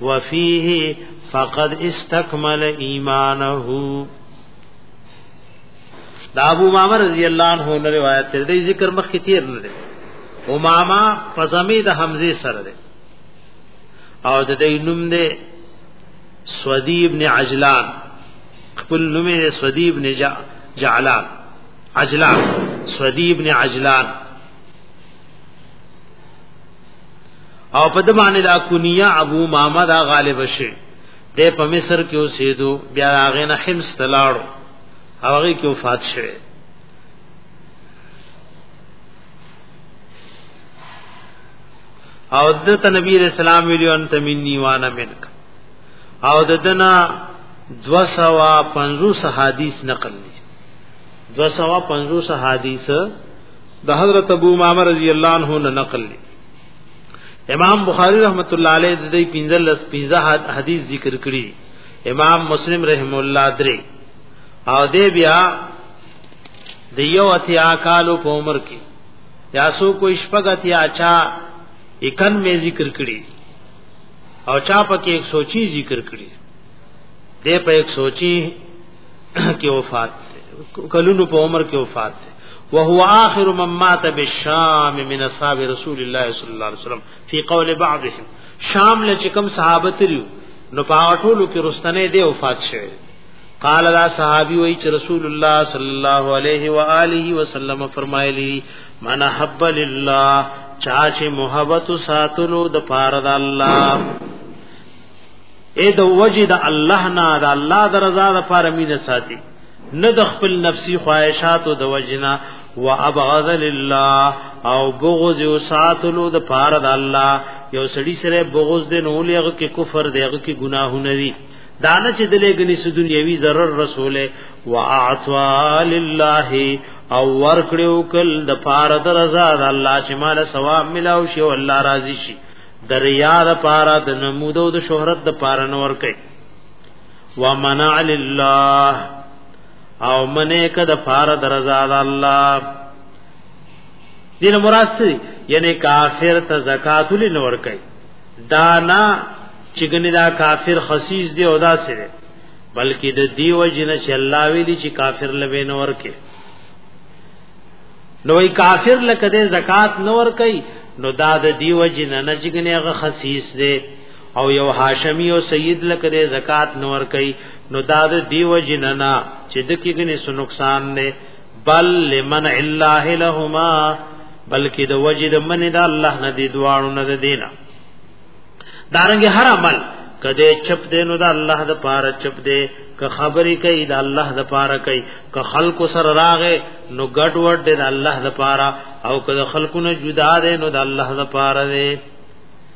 وفيه فقد استكمل ایمانه دا ابو امامه رضی الله عنه نه روایت ده دې ذکر مخ کې تیر نه ده امامه فزمی د حمزه سره ده او د دې نوم ده سودی ابن عجلان خپل نوم یې سودی ابن جعلان عجلان سودی ابن عجلان او په د باندې دا کنیه ابو ماما دا غالب شي د په مصر کې اوسېدو بیا هغه نه حمص تلاړو هغه کې وفات شوه او دت نبی رسول الله ویلو انت منی وانا منک او دتنا دو سوا پنزو سحادیث نقل لی دو سوا پنزو سحادیث د حضرت ابو امامه رضی الله عنه نه نقل دی امام بخاری رحمت الله علیه د دې 15 15 حدیث ذکر کړی امام مسلم رحم الله درې او دې بیا د یو اتیا کالو په عمر کې یا سو کو شپږ اتیا چا 91 ذکر کړی او چا پکې 125 ذکر کړی دې په 125 کې وفات کلونو په عمر کې وفات وهو آخر من مات بالشام من اصحاب رسول الله صلی الله علیه وسلم فی قول بعضهم شام له چکم صحابه تریو نو پاټولو کې رستنه دی وفات شوه قال دا صحابي وای چې رسول الله صلی الله علیه و آله وسلم فرمایلی من حب لله چا چې محبت ساتلو د پاره د الله اې د وجد الله نه د الله د رضا د پاره مين ساتي نه د خپل نفسي خواهشاتو د وجنا و ابغض لله او بغض او ساتلو د پاره د الله یو سړی سره بغض د نو لغه کې کفر دیغه کې ګناهونه دي دانه چې دلې غني سو دنیوي zarar رسوله و اعطا لله او ور کړو کل د پاره د رضا د الله چې مال ثواب ملاو شي او الله راضي شي دریا د پاره د نمودو د شهرت د پاره نور کوي ومنع لله او منه کد فار درزا الله دین مراد سی یعنی کافر ته زکات لنور کوي دا نه چګنی دا کافر خصیص دی او دا سره بلکې د دیو جن چې الله ویلی چې کافر لوي نور کې نو ای کافر لکه د زکات نور کوي نو دا د دیو جن نه چګنی هغه خصیص دی او یو هاشمی او سید لکه د زکات نور کوي نو دا د دیو جننا چې د کېګنې سو نقصان نه بل لمن الله لهما بلکې د وجد من د الله نه دی دواړو نه دینا دارنګ هر عمل کده چپ دی نو د الله د پاره چپ دی که خبرې کوي د الله د پاره کوي که خلکو سره راغې نو ګډ وډ دی د الله د پاره او که خلکو نه جدا دی نو د الله د پاره دی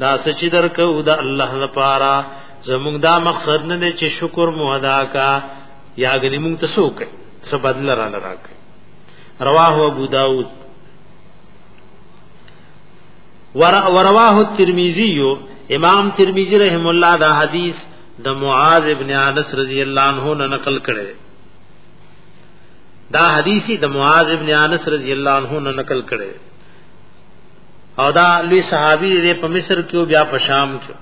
دا سچ درکو دا الله لپاره زموږ دا مقصد نه دی چې شکر مو ادا کا یا غنی موږ ته سوک څه بدل را لراک رواه ابو داود ورواه الترمذی امام ترمذی رحم الله دا حدیث د معاذ ابن انس رضی الله عنه نه نقل کړي دا حدیث د معاذ ابن انس رضی الله عنه نه نقل کړي او دا لوی صحابي دی په مصر کې بیا په شام کې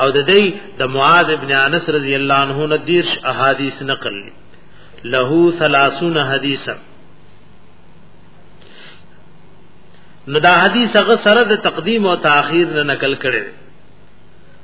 او د دې د معاذ ابن انس رضی الله عنه نه دیرش احادیث نقل له 30 حدیثا نو دا حدیث هغه سره د تقدیم او تاخير نه نقل کړي